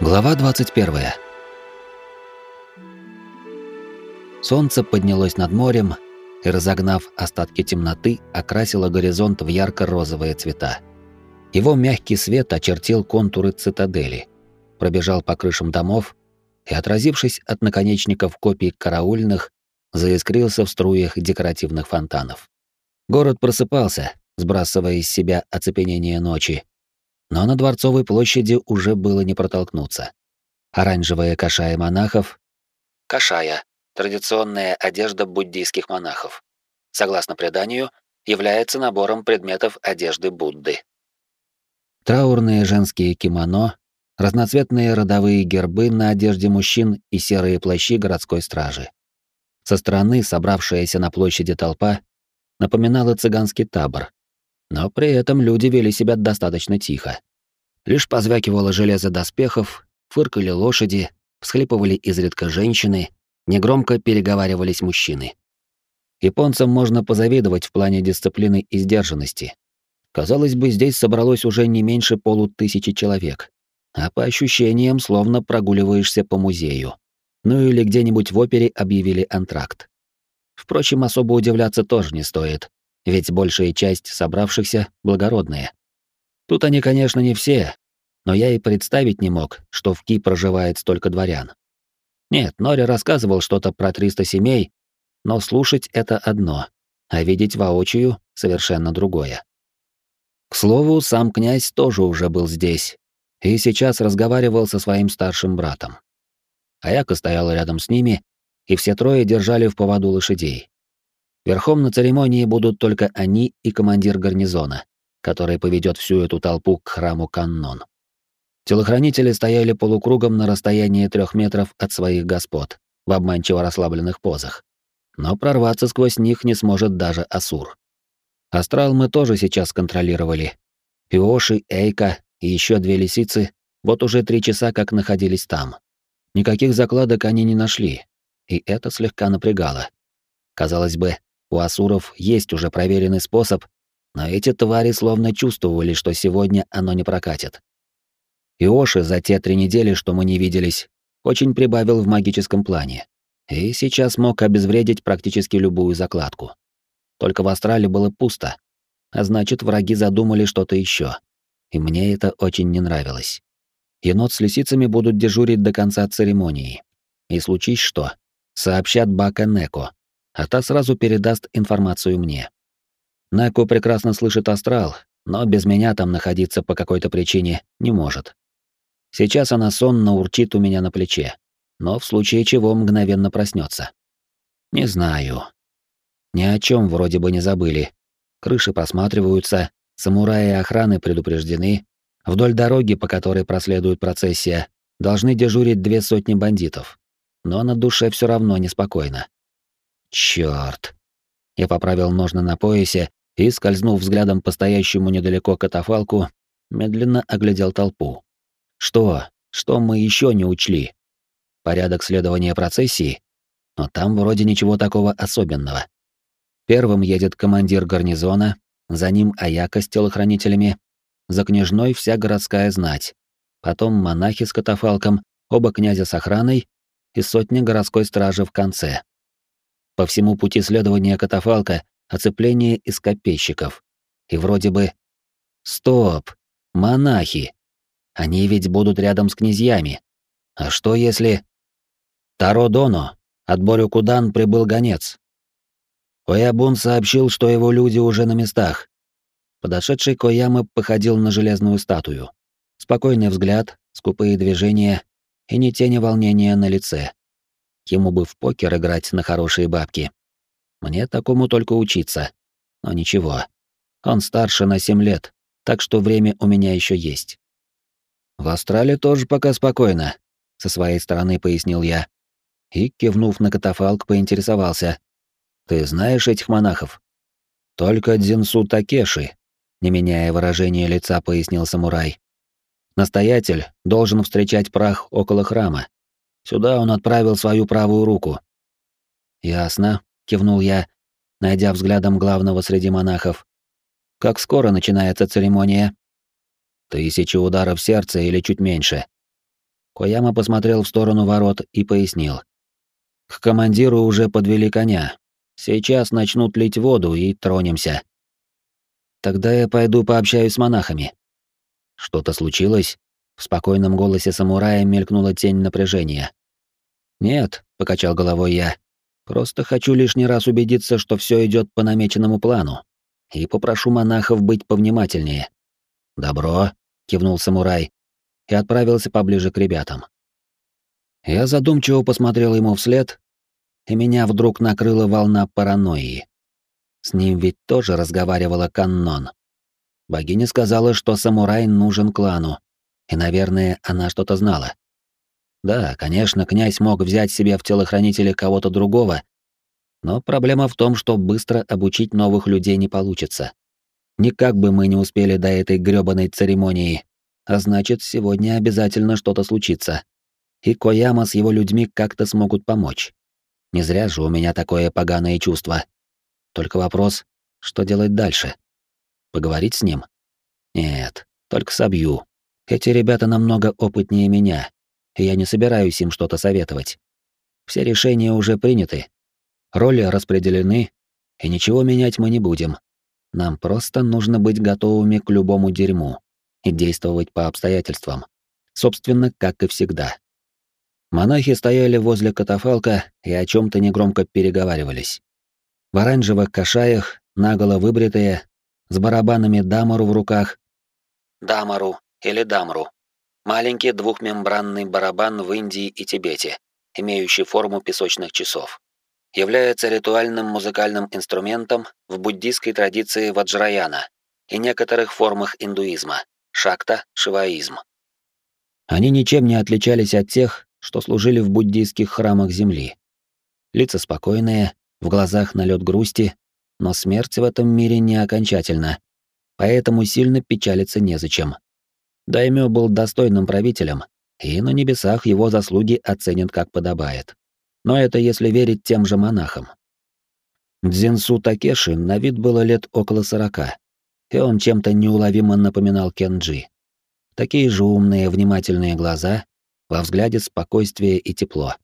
Глава 21. Солнце поднялось над морем и, разогнав остатки темноты, окрасило горизонт в ярко-розовые цвета. Его мягкий свет очертил контуры цитадели, пробежал по крышам домов и, отразившись от наконечников копий караульных, заискрился в струях декоративных фонтанов. Город просыпался, сбрасывая из себя оцепенение ночи, но на Дворцовой площади уже было не протолкнуться. Оранжевые кашаи монахов. Кашая — традиционная одежда буддийских монахов. Согласно преданию, является набором предметов одежды Будды. Траурные женские кимоно, разноцветные родовые гербы на одежде мужчин и серые плащи городской стражи. Со стороны собравшаяся на площади толпа напоминала цыганский табор, но при этом люди вели себя достаточно тихо. Лишь позвякивало железо доспехов, фыркали лошади, всхлипывали изредка женщины, негромко переговаривались мужчины. Японцам можно позавидовать в плане дисциплины и сдержанности. Казалось бы, здесь собралось уже не меньше полутысячи человек, а по ощущениям словно прогуливаешься по музею. Ну или где-нибудь в опере объявили антракт. Впрочем, особо удивляться тоже не стоит ведь большая часть собравшихся благородные. Тут они, конечно, не все, но я и представить не мог, что в Ки проживает столько дворян. Нет, Нори рассказывал что-то про 300 семей, но слушать это одно, а видеть воочию — совершенно другое. К слову, сам князь тоже уже был здесь и сейчас разговаривал со своим старшим братом. Аяка стояла рядом с ними, и все трое держали в поводу лошадей. Верхом на церемонии будут только они и командир гарнизона, который поведет всю эту толпу к храму Каннон. Телохранители стояли полукругом на расстоянии трех метров от своих господ, в обманчиво расслабленных позах. Но прорваться сквозь них не сможет даже Асур. Астрал мы тоже сейчас контролировали. Иоши, Эйка и еще две лисицы вот уже три часа как находились там. Никаких закладок они не нашли, и это слегка напрягало. Казалось бы, у асуров есть уже проверенный способ, но эти твари словно чувствовали, что сегодня оно не прокатит. Иоши за те три недели, что мы не виделись, очень прибавил в магическом плане. И сейчас мог обезвредить практически любую закладку. Только в Астрале было пусто, а значит, враги задумали что-то еще. И мне это очень не нравилось. Енот с лисицами будут дежурить до конца церемонии. И случись что, сообщат Бака Неко, а та сразу передаст информацию мне. Неко прекрасно слышит астрал, но без меня там находиться по какой-то причине не может. Сейчас она сонно урчит у меня на плече, но в случае чего мгновенно проснется. Не знаю. Ни о чем вроде бы не забыли. Крыши просматриваются, самураи охраны предупреждены. Вдоль дороги, по которой проследует процессия, должны дежурить две сотни бандитов. Но на душе все равно неспокойно. Чёрт. Я поправил ножны на поясе и, скользнув взглядом по стоящему недалеко катафалку, медленно оглядел толпу. Что? Что мы еще не учли? Порядок следования процессии? Но там вроде ничего такого особенного. Первым едет командир гарнизона, за ним Аяка с телохранителями, за княжной вся городская знать, потом монахи с катафалком, оба князя с охраной и сотня городской стражи в конце. По всему пути следования катафалка оцепление из копейщиков. И вроде бы... Стоп! Монахи! Они ведь будут рядом с князьями. А что если... Таро Доно, от Борю-Кудан прибыл гонец. Оябун сообщил, что его люди уже на местах. Подошедший Кояма походил на железную статую. Спокойный взгляд, скупые движения и ни тени волнения на лице. Ему бы в покер играть на хорошие бабки. Мне такому только учиться. Но ничего. Он старше на семь лет, так что время у меня еще есть. В Австралии тоже пока спокойно, со своей стороны пояснил я. И, кивнув на катафалк, поинтересовался. Ты знаешь этих монахов? Только Дзинсу Такеши, не меняя выражения лица, пояснил самурай. Настоятель должен встречать прах около храма, Сюда он отправил свою правую руку. Ясно, кивнул я, найдя взглядом главного среди монахов. Как скоро начинается церемония? Тысячи ударов сердца или чуть меньше. Кояма посмотрел в сторону ворот и пояснил. К командиру уже подвели коня. Сейчас начнут лить воду и тронемся. Тогда я пойду пообщаюсь с монахами. Что-то случилось? В спокойном голосе самурая мелькнула тень напряжения. Нет, покачал головой я. Просто хочу лишний раз убедиться, что все идет по намеченному плану. И попрошу монахов быть повнимательнее. Добро, кивнул самурай и отправился поближе к ребятам. Я задумчиво посмотрел ему вслед, и меня вдруг накрыла волна паранойи. С ним ведь тоже разговаривала Каннон. Богиня сказала, что самурай нужен клану, и, наверное, она что-то знала. Да, конечно, князь мог взять себе в телохранителя кого-то другого, но проблема в том, что быстро обучить новых людей не получится. Никак бы мы не успели до этой грёбаной церемонии, а значит, сегодня обязательно что-то случится. И Кояма с его людьми как-то смогут помочь. Не зря же у меня такое поганое чувство. Только вопрос, что делать дальше? Поговорить с ним? Нет, только собью. Эти ребята намного опытнее меня, и я не собираюсь им что-то советовать. Все решения уже приняты. Роли распределены, и ничего менять мы не будем. Нам просто нужно быть готовыми к любому дерьму и действовать по обстоятельствам. Собственно, как и всегда. Монахи стояли возле катафалка и о чем то негромко переговаривались. В оранжевых кашаях, наголо выбритые, с барабанами дамару в руках. Дамару или дамру. Маленький двухмембранный барабан в Индии и Тибете, имеющий форму песочных часов. Является ритуальным музыкальным инструментом в буддийской традиции ваджраяна и некоторых формах индуизма, шакта, шиваизм. Они ничем не отличались от тех, что служили в буддийских храмах Земли. Лица спокойные, в глазах налет грусти, но смерть в этом мире не окончательна, поэтому сильно печалиться незачем. Даймё был достойным правителем, и на небесах его заслуги оценят как подобает. Но это если верить тем же монахам. Дзинсу Такеши на вид было лет около сорока, и он чем-то неуловимо напоминал Кенджи. Такие же умные, внимательные глаза во взгляде спокойствие и тепло.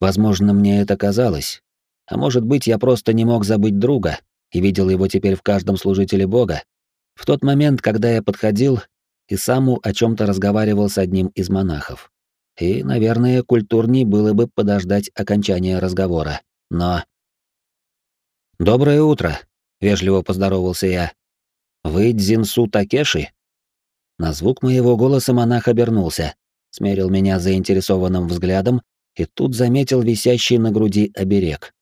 Возможно, мне это казалось, а может быть, я просто не мог забыть друга и видел его теперь в каждом служителе Бога. В тот момент, когда я подходил и саму о чем то разговаривал с одним из монахов. И, наверное, культурней было бы подождать окончания разговора. Но... «Доброе утро», — вежливо поздоровался я. «Вы Дзинсу Такеши?» На звук моего голоса монах обернулся, смерил меня заинтересованным взглядом и тут заметил висящий на груди оберег.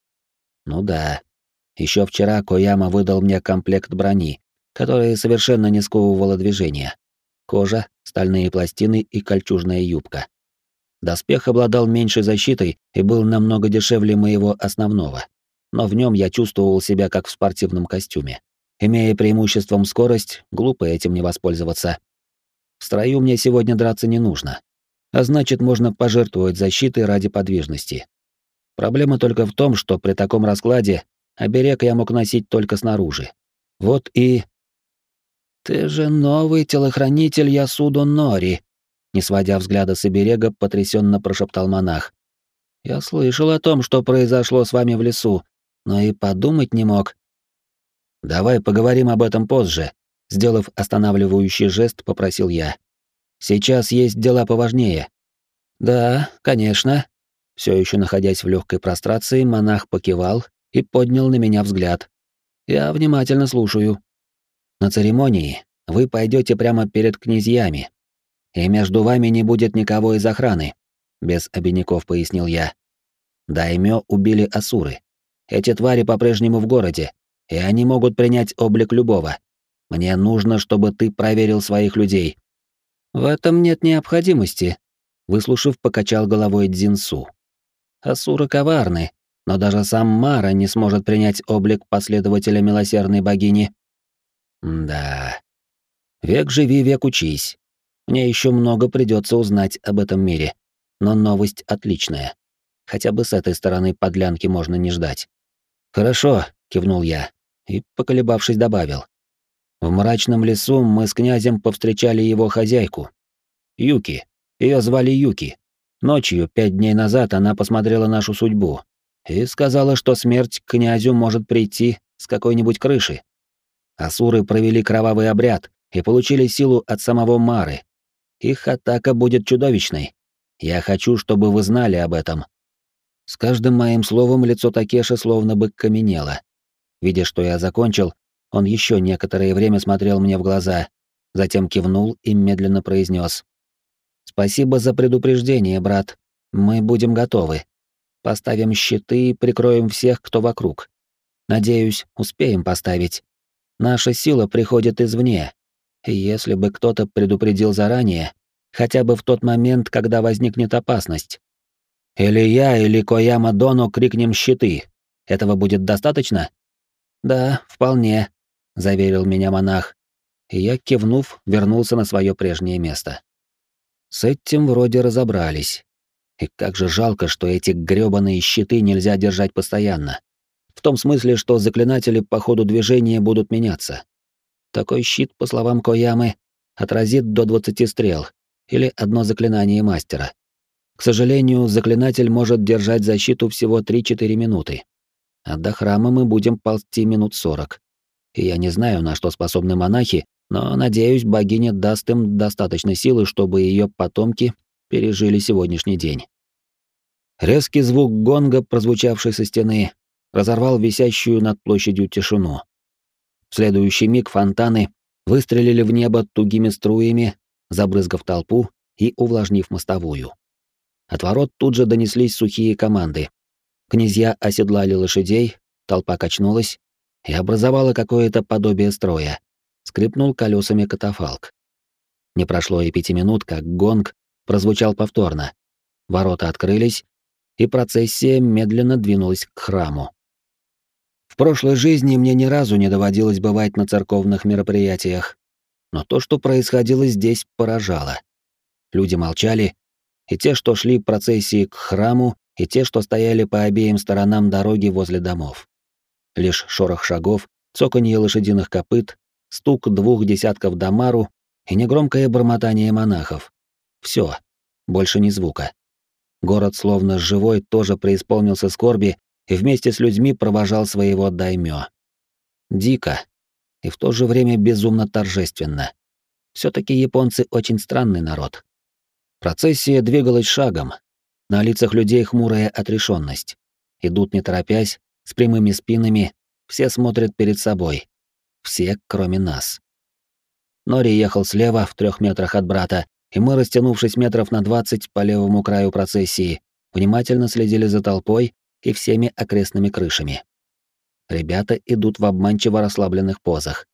Ну да. Еще вчера Кояма выдал мне комплект брони, которая совершенно не сковывала движения. Кожа, стальные пластины и кольчужная юбка. Доспех обладал меньшей защитой и был намного дешевле моего основного. Но в нем я чувствовал себя как в спортивном костюме. Имея преимуществом скорость, глупо этим не воспользоваться. В строю мне сегодня драться не нужно а значит, можно пожертвовать защитой ради подвижности. Проблема только в том, что при таком раскладе оберег я мог носить только снаружи. Вот и... «Ты же новый телохранитель Ясудо Нори», — не сводя взгляда с оберега, потрясенно прошептал монах. «Я слышал о том, что произошло с вами в лесу, но и подумать не мог». «Давай поговорим об этом позже», — сделав останавливающий жест, попросил я. Сейчас есть дела поважнее. Да, конечно. Все еще находясь в легкой прострации, монах покивал и поднял на меня взгляд. Я внимательно слушаю. На церемонии вы пойдете прямо перед князьями, и между вами не будет никого из охраны, без обиняков пояснил я. Даймё убили асуры. Эти твари по-прежнему в городе, и они могут принять облик любого. Мне нужно, чтобы ты проверил своих людей. В этом нет необходимости, выслушав, покачал головой Дзинсу. Асуры коварны, но даже сам Мара не сможет принять облик последователя милосердной богини. Да. Век живи, век учись. Мне еще много придется узнать об этом мире, но новость отличная. Хотя бы с этой стороны подлянки можно не ждать. Хорошо, кивнул я и, поколебавшись, добавил: в мрачном лесу мы с князем повстречали его хозяйку, Юки, Ее звали Юки. Ночью, пять дней назад, она посмотрела нашу судьбу и сказала, что смерть князю может прийти с какой-нибудь крыши. Асуры провели кровавый обряд и получили силу от самого Мары. Их атака будет чудовищной. Я хочу, чтобы вы знали об этом. С каждым моим словом лицо Такеши словно бы каменело. Видя, что я закончил, он еще некоторое время смотрел мне в глаза, затем кивнул и медленно произнес: Спасибо за предупреждение, брат. Мы будем готовы. Поставим щиты и прикроем всех, кто вокруг. Надеюсь, успеем поставить. Наша сила приходит извне. И если бы кто-то предупредил заранее, хотя бы в тот момент, когда возникнет опасность. Или я, или Кояма Доно крикнем щиты. Этого будет достаточно? Да, вполне, заверил меня монах. И я, кивнув, вернулся на свое прежнее место. С этим вроде разобрались. И как же жалко, что эти грёбаные щиты нельзя держать постоянно. В том смысле, что заклинатели по ходу движения будут меняться. Такой щит, по словам Коямы, отразит до 20 стрел или одно заклинание мастера. К сожалению, заклинатель может держать защиту всего 3-4 минуты. А до храма мы будем ползти минут 40. И я не знаю, на что способны монахи, но, надеюсь, богиня даст им достаточно силы, чтобы ее потомки пережили сегодняшний день. Резкий звук гонга, прозвучавший со стены, разорвал висящую над площадью тишину. В следующий миг фонтаны выстрелили в небо тугими струями, забрызгав толпу и увлажнив мостовую. От ворот тут же донеслись сухие команды. Князья оседлали лошадей, толпа качнулась и образовала какое-то подобие строя скрипнул колесами катафалк. Не прошло и пяти минут, как гонг прозвучал повторно. Ворота открылись, и процессия медленно двинулась к храму. В прошлой жизни мне ни разу не доводилось бывать на церковных мероприятиях, но то, что происходило здесь, поражало. Люди молчали, и те, что шли процессии к храму, и те, что стояли по обеим сторонам дороги возле домов. Лишь шорох шагов, цоканье лошадиных копыт, стук двух десятков дамару и негромкое бормотание монахов. Все, больше ни звука. Город, словно живой, тоже преисполнился скорби и вместе с людьми провожал своего даймё. Дико и в то же время безумно торжественно. все таки японцы очень странный народ. Процессия двигалась шагом. На лицах людей хмурая отрешенность. Идут не торопясь, с прямыми спинами, все смотрят перед собой, все, кроме нас. Нори ехал слева, в трех метрах от брата, и мы, растянувшись метров на двадцать по левому краю процессии, внимательно следили за толпой и всеми окрестными крышами. Ребята идут в обманчиво расслабленных позах.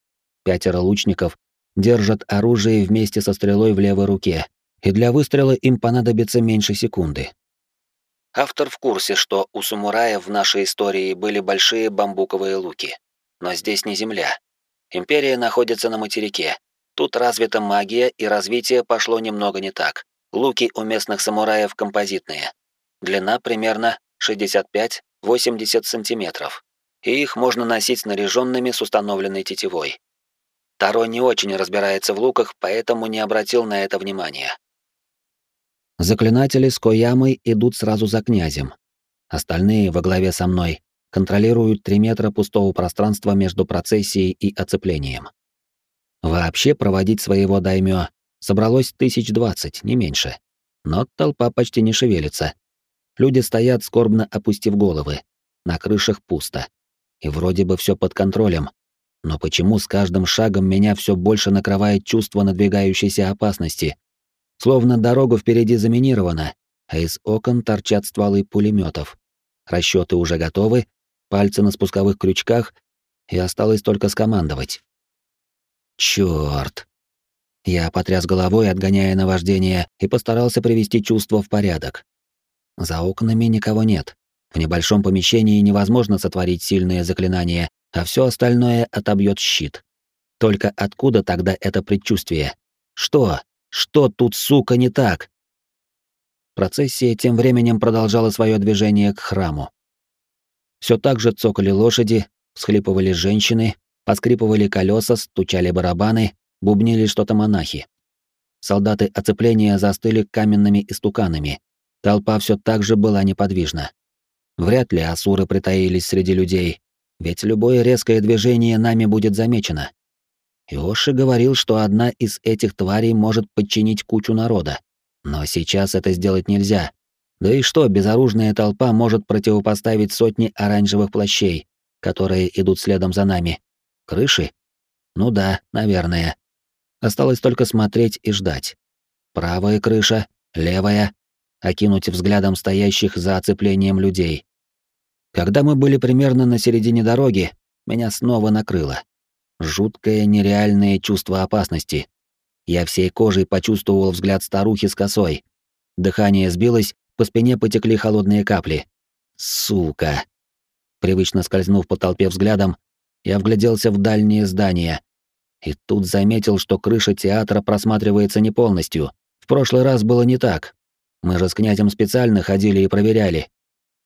Пятеро лучников держат оружие вместе со стрелой в левой руке, и для выстрела им понадобится меньше секунды. Автор в курсе, что у самураев в нашей истории были большие бамбуковые луки. Но здесь не земля. Империя находится на материке. Тут развита магия, и развитие пошло немного не так. Луки у местных самураев композитные. Длина примерно 65-80 сантиметров. И их можно носить снаряженными с установленной тетивой. Таро не очень разбирается в луках, поэтому не обратил на это внимания. Заклинатели с Коямой идут сразу за князем. Остальные во главе со мной контролируют 3 метра пустого пространства между процессией и оцеплением. Вообще проводить своего даймё собралось тысяч двадцать, не меньше. Но толпа почти не шевелится. Люди стоят, скорбно опустив головы. На крышах пусто. И вроде бы все под контролем. Но почему с каждым шагом меня все больше накрывает чувство надвигающейся опасности? Словно дорога впереди заминирована, а из окон торчат стволы пулеметов. Расчеты уже готовы, пальцы на спусковых крючках, и осталось только скомандовать. Чёрт. Я потряс головой, отгоняя наваждение, и постарался привести чувство в порядок. За окнами никого нет. В небольшом помещении невозможно сотворить сильные заклинания, а все остальное отобьет щит. Только откуда тогда это предчувствие? Что? Что тут, сука, не так? Процессия тем временем продолжала свое движение к храму. Все так же цокали лошади, всхлипывали женщины, поскрипывали колеса, стучали барабаны, бубнили что-то монахи. солдаты оцепления застыли каменными истуканами. Толпа все так же была неподвижна. Вряд ли асуры притаились среди людей, ведь любое резкое движение нами будет замечено. Иоши говорил, что одна из этих тварей может подчинить кучу народа. Но сейчас это сделать нельзя. Да и что безоружная толпа может противопоставить сотни оранжевых плащей, которые идут следом за нами? Крыши? Ну да, наверное. Осталось только смотреть и ждать. Правая крыша, левая, окинуть взглядом стоящих за оцеплением людей. Когда мы были примерно на середине дороги, меня снова накрыло. Жуткое нереальное чувство опасности. Я всей кожей почувствовал взгляд старухи с косой. Дыхание сбилось, по спине потекли холодные капли. Сука. Привычно скользнув по толпе взглядом, я вгляделся в дальние здания. И тут заметил, что крыша театра просматривается не полностью. В прошлый раз было не так. Мы же с князем специально ходили и проверяли.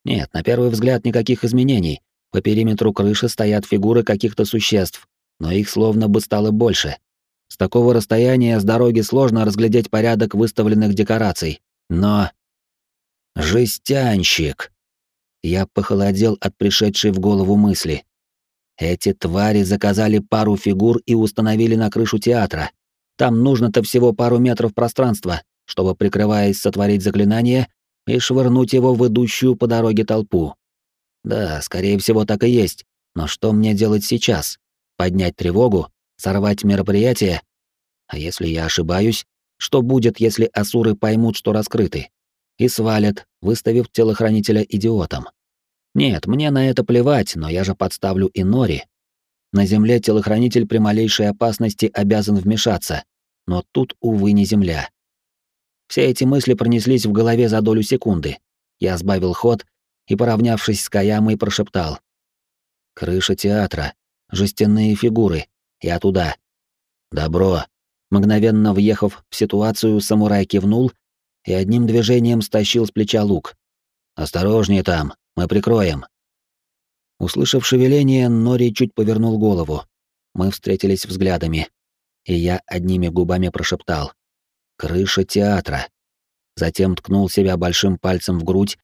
Нет, на первый взгляд никаких изменений. По периметру крыши стоят фигуры каких-то существ, но их словно бы стало больше. С такого расстояния с дороги сложно разглядеть порядок выставленных декораций. Но... Жестянщик! Я похолодел от пришедшей в голову мысли. Эти твари заказали пару фигур и установили на крышу театра. Там нужно-то всего пару метров пространства, чтобы, прикрываясь, сотворить заклинание и швырнуть его в идущую по дороге толпу. Да, скорее всего, так и есть. Но что мне делать сейчас? Поднять тревогу? Сорвать мероприятие? А если я ошибаюсь, что будет, если асуры поймут, что раскрыты? И свалят, выставив телохранителя идиотом. Нет, мне на это плевать, но я же подставлю и Нори. На земле телохранитель при малейшей опасности обязан вмешаться. Но тут, увы, не земля. Все эти мысли пронеслись в голове за долю секунды. Я сбавил ход и, поравнявшись с Каямой, прошептал. «Крыша театра, жестяные фигуры. Я туда». «Добро». Мгновенно въехав в ситуацию, самурай кивнул и одним движением стащил с плеча лук. «Осторожнее там, мы прикроем». Услышав шевеление, Нори чуть повернул голову. Мы встретились взглядами, и я одними губами прошептал крыша театра. Затем ткнул себя большим пальцем в грудь,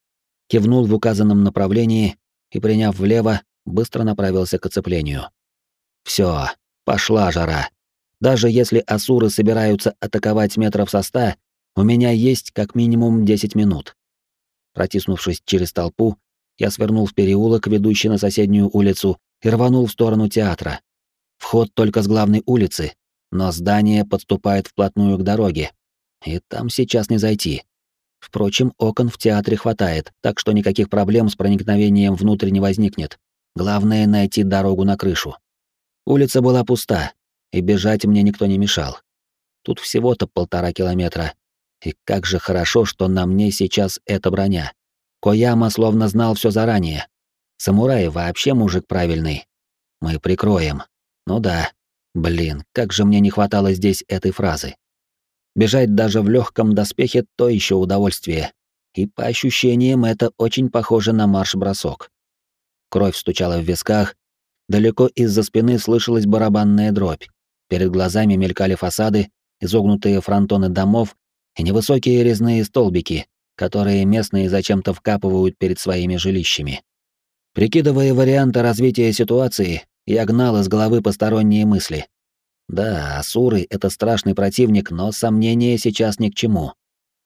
кивнул в указанном направлении и, приняв влево, быстро направился к оцеплению. Все, пошла жара. Даже если асуры собираются атаковать метров со ста, у меня есть как минимум 10 минут. Протиснувшись через толпу, я свернул в переулок, ведущий на соседнюю улицу, и рванул в сторону театра. Вход только с главной улицы, но здание подступает вплотную к дороге, и там сейчас не зайти. Впрочем, окон в театре хватает, так что никаких проблем с проникновением внутрь не возникнет. Главное — найти дорогу на крышу. Улица была пуста, и бежать мне никто не мешал. Тут всего-то полтора километра. И как же хорошо, что на мне сейчас эта броня. Кояма словно знал все заранее. Самурай вообще мужик правильный. Мы прикроем. Ну да. Блин, как же мне не хватало здесь этой фразы. Бежать даже в легком доспехе — то еще удовольствие. И по ощущениям это очень похоже на марш-бросок. Кровь стучала в висках, далеко из-за спины слышалась барабанная дробь. Перед глазами мелькали фасады, изогнутые фронтоны домов и невысокие резные столбики, которые местные зачем-то вкапывают перед своими жилищами. Прикидывая варианты развития ситуации, я гнал из головы посторонние мысли. Да, асуры — это страшный противник, но сомнения сейчас ни к чему.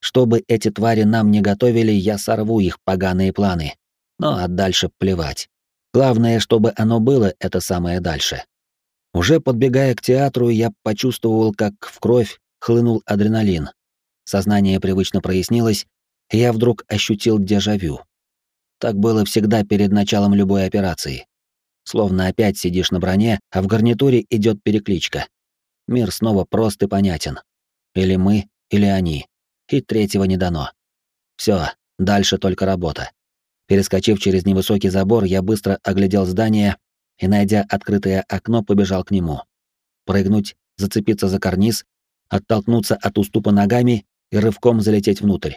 Чтобы эти твари нам не готовили, я сорву их поганые планы. Ну а дальше плевать. Главное, чтобы оно было это самое дальше. Уже подбегая к театру, я почувствовал, как в кровь хлынул адреналин. Сознание привычно прояснилось, и я вдруг ощутил дежавю. Так было всегда перед началом любой операции. Словно опять сидишь на броне, а в гарнитуре идет перекличка. Мир снова прост и понятен. Или мы, или они. И третьего не дано. Все, дальше только работа. Перескочив через невысокий забор, я быстро оглядел здание и, найдя открытое окно, побежал к нему. Прыгнуть, зацепиться за карниз, оттолкнуться от уступа ногами и рывком залететь внутрь.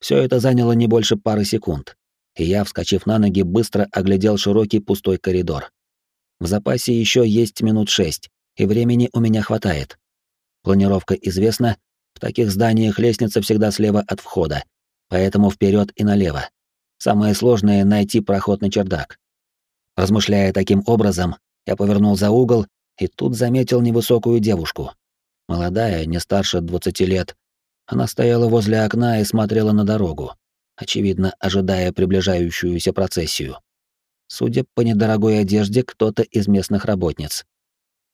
Все это заняло не больше пары секунд и я, вскочив на ноги, быстро оглядел широкий пустой коридор. В запасе еще есть минут шесть, и времени у меня хватает. Планировка известна, В таких зданиях лестница всегда слева от входа, поэтому вперед и налево. Самое сложное — найти проход на чердак. Размышляя таким образом, я повернул за угол и тут заметил невысокую девушку. Молодая, не старше 20 лет. Она стояла возле окна и смотрела на дорогу, очевидно, ожидая приближающуюся процессию. Судя по недорогой одежде, кто-то из местных работниц.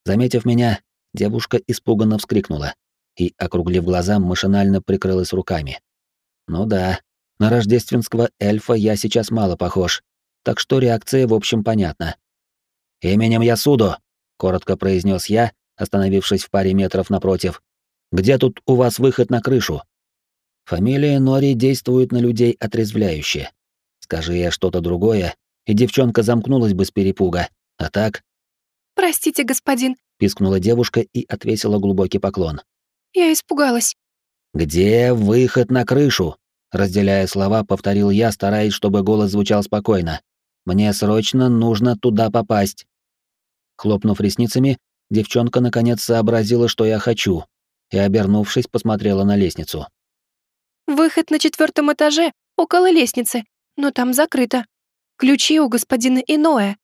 Заметив меня, девушка испуганно вскрикнула и, округлив глаза, машинально прикрылась руками. Ну да, на рождественского эльфа я сейчас мало похож, так что реакция, в общем, понятна. «Именем Ясудо», — коротко произнес я, остановившись в паре метров напротив. «Где тут у вас выход на крышу?» Фамилия Нори действует на людей отрезвляюще. Скажи я что-то другое, и девчонка замкнулась бы с перепуга. А так... «Простите, господин», — пискнула девушка и отвесила глубокий поклон. «Я испугалась». «Где выход на крышу?» Разделяя слова, повторил я, стараясь, чтобы голос звучал спокойно. «Мне срочно нужно туда попасть». Хлопнув ресницами, девчонка наконец сообразила, что я хочу, и, обернувшись, посмотрела на лестницу. «Выход на четвертом этаже, около лестницы, но там закрыто. Ключи у господина Иноэ,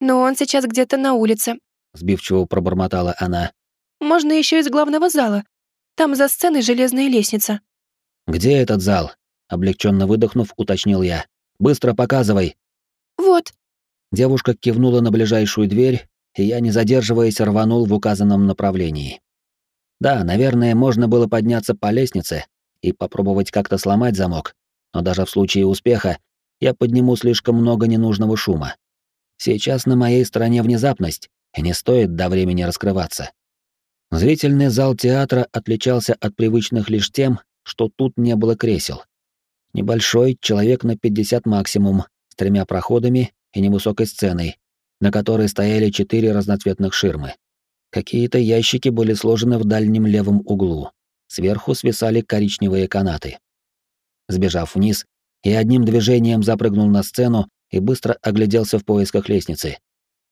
но он сейчас где-то на улице», — сбивчиво пробормотала она. «Можно еще из главного зала. Там за сценой железная лестница». «Где этот зал?» — облегченно выдохнув, уточнил я. «Быстро показывай». «Вот». Девушка кивнула на ближайшую дверь, и я, не задерживаясь, рванул в указанном направлении. Да, наверное, можно было подняться по лестнице и попробовать как-то сломать замок, но даже в случае успеха я подниму слишком много ненужного шума. Сейчас на моей стороне внезапность, и не стоит до времени раскрываться. Зрительный зал театра отличался от привычных лишь тем, что тут не было кресел. Небольшой, человек на 50 максимум, с тремя проходами и невысокой сценой, на которой стояли четыре разноцветных ширмы. Какие-то ящики были сложены в дальнем левом углу. Сверху свисали коричневые канаты. Сбежав вниз, я одним движением запрыгнул на сцену и быстро огляделся в поисках лестницы.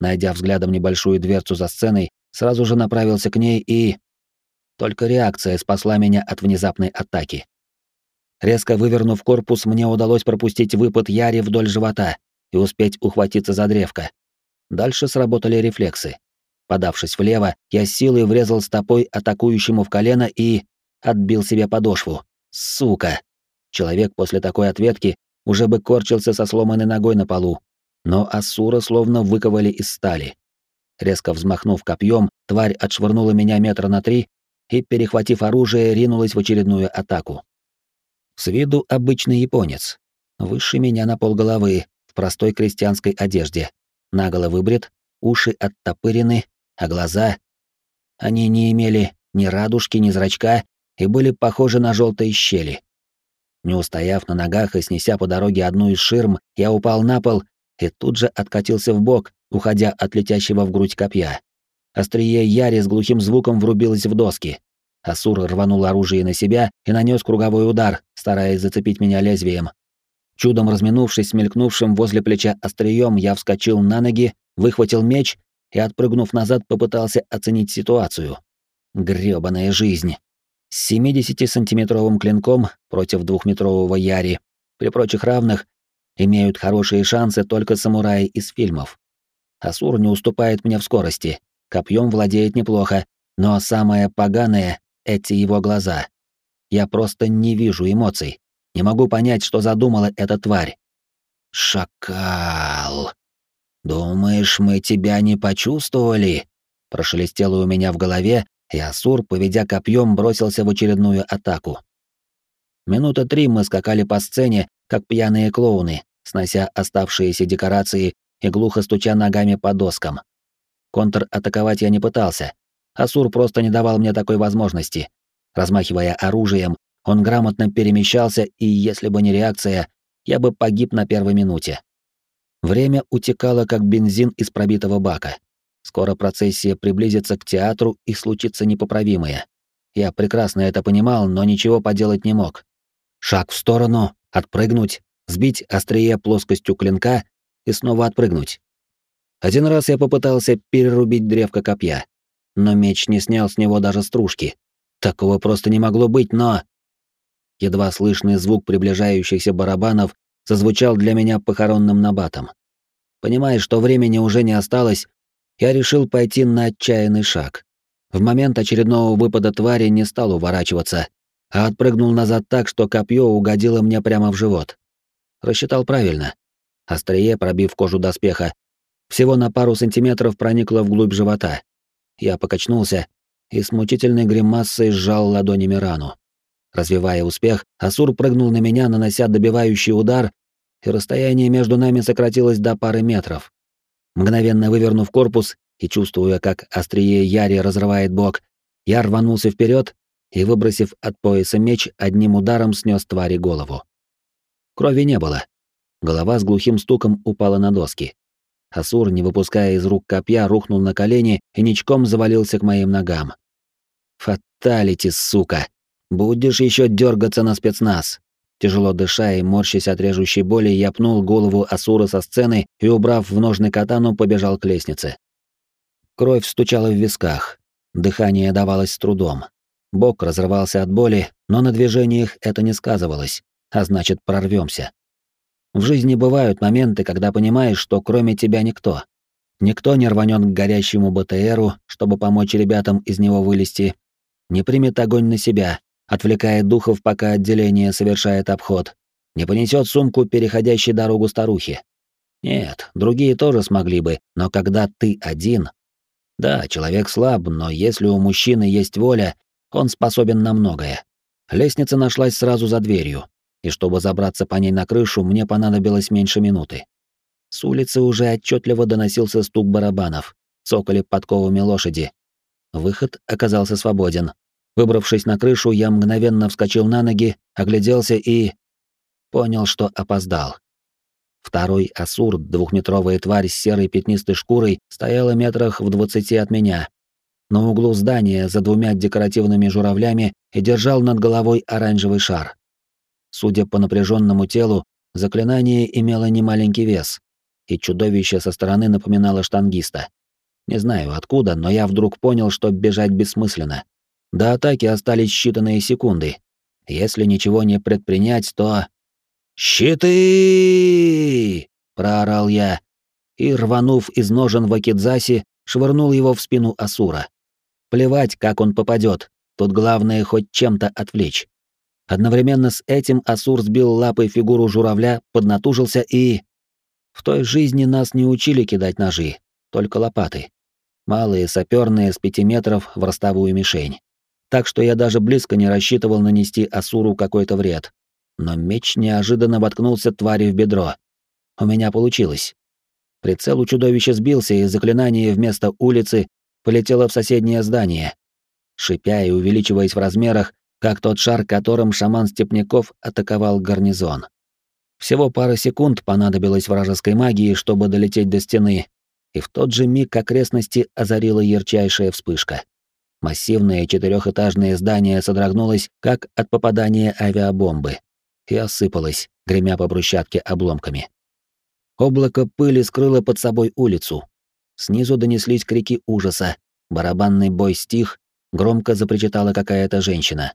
Найдя взглядом небольшую дверцу за сценой, сразу же направился к ней и... Только реакция спасла меня от внезапной атаки. Резко вывернув корпус, мне удалось пропустить выпад Яри вдоль живота и успеть ухватиться за древко. Дальше сработали рефлексы. Подавшись влево, я силой врезал стопой атакующему в колено и... отбил себе подошву. Сука! Человек после такой ответки уже бы корчился со сломанной ногой на полу. Но Асура словно выковали из стали. Резко взмахнув копьем, тварь отшвырнула меня метра на три и, перехватив оружие, ринулась в очередную атаку. С виду обычный японец. Выше меня на полголовы, в простой крестьянской одежде. Наголо выбрит, уши оттопырены, а глаза... Они не имели ни радужки, ни зрачка и были похожи на желтые щели. Не устояв на ногах и снеся по дороге одну из ширм, я упал на пол и тут же откатился в бок, уходя от летящего в грудь копья. Острие Яри с глухим звуком врубилось в доски. Асур рванул оружие на себя и нанес круговой удар, стараясь зацепить меня лезвием. Чудом разминувшись с мелькнувшим возле плеча острием, я вскочил на ноги, выхватил меч и, отпрыгнув назад, попытался оценить ситуацию. Грёбаная жизнь. С 70-сантиметровым клинком против двухметрового Яри, при прочих равных, имеют хорошие шансы только самураи из фильмов. Асур не уступает мне в скорости, копьем владеет неплохо, но самое поганое — эти его глаза. Я просто не вижу эмоций, не могу понять, что задумала эта тварь. «Шакал! Думаешь, мы тебя не почувствовали?» Прошелестело у меня в голове, и Асур, поведя копьем, бросился в очередную атаку. Минута три мы скакали по сцене, как пьяные клоуны, снося оставшиеся декорации и глухо стуча ногами по доскам. Контр-атаковать я не пытался. Асур просто не давал мне такой возможности. Размахивая оружием, он грамотно перемещался, и если бы не реакция, я бы погиб на первой минуте. Время утекало, как бензин из пробитого бака. Скоро процессия приблизится к театру и случится непоправимое. Я прекрасно это понимал, но ничего поделать не мог. Шаг в сторону, отпрыгнуть, сбить острие плоскостью клинка и снова отпрыгнуть. Один раз я попытался перерубить древко копья, но меч не снял с него даже стружки. Такого просто не могло быть, но... Едва слышный звук приближающихся барабанов зазвучал для меня похоронным набатом. Понимая, что времени уже не осталось, я решил пойти на отчаянный шаг. В момент очередного выпада твари не стал уворачиваться, а отпрыгнул назад так, что копье угодило мне прямо в живот. Рассчитал правильно. Острие, пробив кожу доспеха, всего на пару сантиметров проникло вглубь живота. Я покачнулся и с мучительной гримасой сжал ладонями рану. Развивая успех, Асур прыгнул на меня, нанося добивающий удар, и расстояние между нами сократилось до пары метров. Мгновенно вывернув корпус и чувствуя, как острие Яри разрывает бок, я рванулся вперед и, выбросив от пояса меч, одним ударом снес твари голову. Крови не было. Голова с глухим стуком упала на доски. Асур, не выпуская из рук копья, рухнул на колени и ничком завалился к моим ногам. «Фаталити, сука! Будешь еще дергаться на спецназ!» Тяжело дыша и морщась от режущей боли, я пнул голову Асура со сцены и, убрав в ножны катану, побежал к лестнице. Кровь стучала в висках. Дыхание давалось с трудом. Бок разрывался от боли, но на движениях это не сказывалось, а значит, прорвемся. В жизни бывают моменты, когда понимаешь, что кроме тебя никто. Никто не рванет к горящему БТРу, чтобы помочь ребятам из него вылезти, не примет огонь на себя, отвлекая духов, пока отделение совершает обход, не понесет сумку, переходящей дорогу старухи. Нет, другие тоже смогли бы, но когда ты один... Да, человек слаб, но если у мужчины есть воля, он способен на многое. Лестница нашлась сразу за дверью, и чтобы забраться по ней на крышу, мне понадобилось меньше минуты. С улицы уже отчетливо доносился стук барабанов, цокали подковами лошади. Выход оказался свободен, Выбравшись на крышу, я мгновенно вскочил на ноги, огляделся и... понял, что опоздал. Второй асур, двухметровая тварь с серой пятнистой шкурой, стояла метрах в двадцати от меня. На углу здания за двумя декоративными журавлями и держал над головой оранжевый шар. Судя по напряженному телу, заклинание имело немаленький вес, и чудовище со стороны напоминало штангиста. Не знаю откуда, но я вдруг понял, что бежать бессмысленно. До атаки остались считанные секунды. Если ничего не предпринять, то... «Щиты!» — проорал я, и, рванув из ножен в Акидзаси, швырнул его в спину Асура. Плевать, как он попадет, тут главное хоть чем-то отвлечь. Одновременно с этим Асур сбил лапой фигуру журавля, поднатужился и... В той жизни нас не учили кидать ножи, только лопаты. Малые, саперные, с пяти метров в ростовую мишень так что я даже близко не рассчитывал нанести Асуру какой-то вред. Но меч неожиданно воткнулся твари в бедро. У меня получилось. Прицел у чудовища сбился, и заклинание вместо улицы полетело в соседнее здание. Шипя и увеличиваясь в размерах, как тот шар, которым шаман Степняков атаковал гарнизон. Всего пара секунд понадобилось вражеской магии, чтобы долететь до стены, и в тот же миг окрестности озарила ярчайшая вспышка. Массивное четырехэтажное здание содрогнулось, как от попадания авиабомбы, и осыпалось, гремя по брусчатке обломками. Облако пыли скрыло под собой улицу. Снизу донеслись крики ужаса. Барабанный бой стих, громко запричитала какая-то женщина.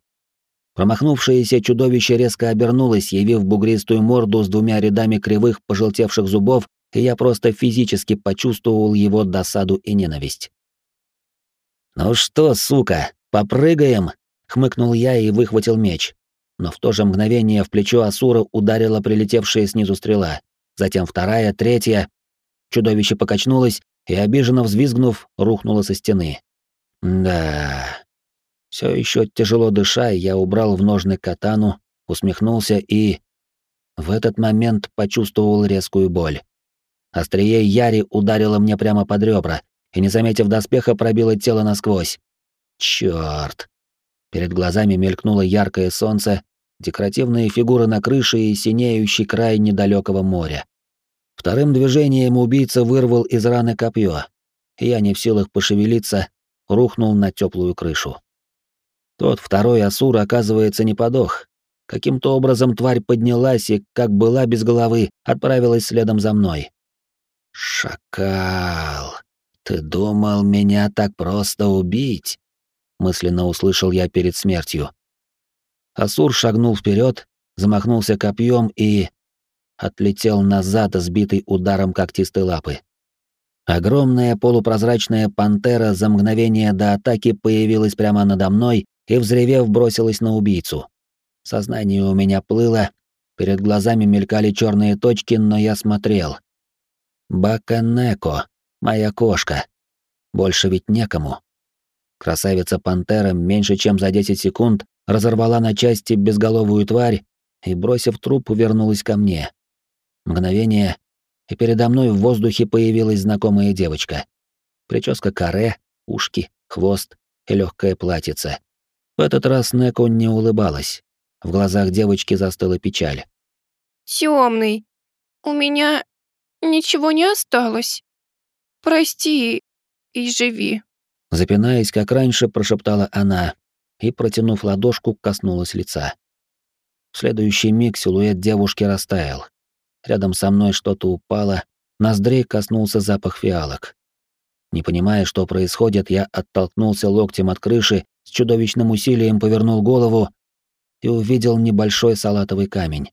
Промахнувшееся чудовище резко обернулось, явив бугристую морду с двумя рядами кривых пожелтевших зубов, и я просто физически почувствовал его досаду и ненависть. «Ну что, сука, попрыгаем?» — хмыкнул я и выхватил меч. Но в то же мгновение в плечо Асура ударила прилетевшая снизу стрела. Затем вторая, третья. Чудовище покачнулось и, обиженно взвизгнув, рухнуло со стены. Да. Все еще тяжело дыша, я убрал в ножны катану, усмехнулся и... В этот момент почувствовал резкую боль. Острие Яри ударило мне прямо под ребра, и, не заметив доспеха, пробило тело насквозь. Чёрт! Перед глазами мелькнуло яркое солнце, декоративные фигуры на крыше и синеющий край недалекого моря. Вторым движением убийца вырвал из раны копье, я не в силах пошевелиться, рухнул на теплую крышу. Тот второй Асур, оказывается, не подох. Каким-то образом тварь поднялась и, как была без головы, отправилась следом за мной. «Шакал!» «Ты думал меня так просто убить?» мысленно услышал я перед смертью. Асур шагнул вперед, замахнулся копьем и отлетел назад, сбитый ударом когтистой лапы. Огромная полупрозрачная пантера за мгновение до атаки появилась прямо надо мной и, взревев, бросилась на убийцу. Сознание у меня плыло, перед глазами мелькали черные точки, но я смотрел. Баканеко, моя кошка. Больше ведь некому. Красавица-пантера меньше чем за 10 секунд разорвала на части безголовую тварь и, бросив труп, вернулась ко мне. Мгновение, и передо мной в воздухе появилась знакомая девочка. Прическа каре, ушки, хвост и легкое платьице. В этот раз Неко не улыбалась. В глазах девочки застыла печаль. Темный, у меня ничего не осталось. Прости и живи. Запинаясь, как раньше, прошептала она и, протянув ладошку, коснулась лица. В следующий миг силуэт девушки растаял. Рядом со мной что-то упало, ноздрей коснулся запах фиалок. Не понимая, что происходит, я оттолкнулся локтем от крыши, с чудовищным усилием повернул голову и увидел небольшой салатовый камень.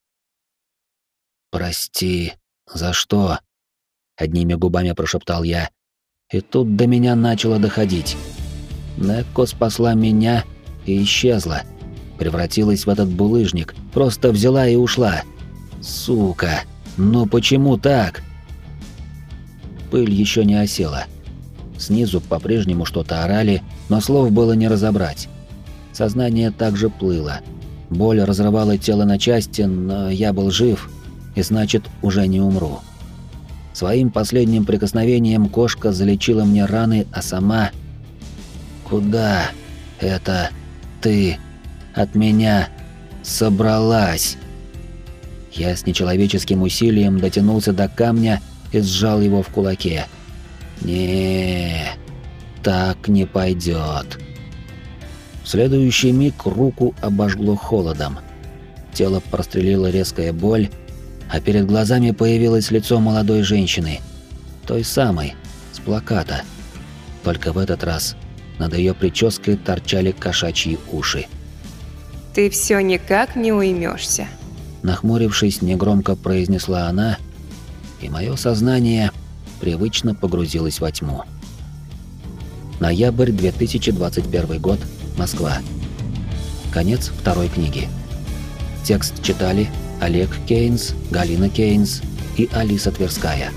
«Прости, за что?» — одними губами прошептал я. И тут до меня начало доходить. Некко спасла меня и исчезла. Превратилась в этот булыжник, просто взяла и ушла. Сука! Но почему так? Пыль еще не осела. Снизу по-прежнему что-то орали, но слов было не разобрать. Сознание также плыло. Боль разрывала тело на части, но я был жив, и значит, уже не умру. Своим последним прикосновением кошка залечила мне раны, а сама... «Куда это ты от меня собралась?» Я с нечеловеческим усилием дотянулся до камня и сжал его в кулаке. не так не пойдет. В следующий миг руку обожгло холодом. Тело прострелила резкая боль, а перед глазами появилось лицо молодой женщины. Той самой, с плаката. Только в этот раз над ее прической торчали кошачьи уши. «Ты все никак не уймешься. Нахмурившись, негромко произнесла она, и мое сознание привычно погрузилось во тьму. Ноябрь 2021 год, Москва. Конец второй книги. Текст читали Олег Кейнс, Галина Кейнс и Алиса Тверская.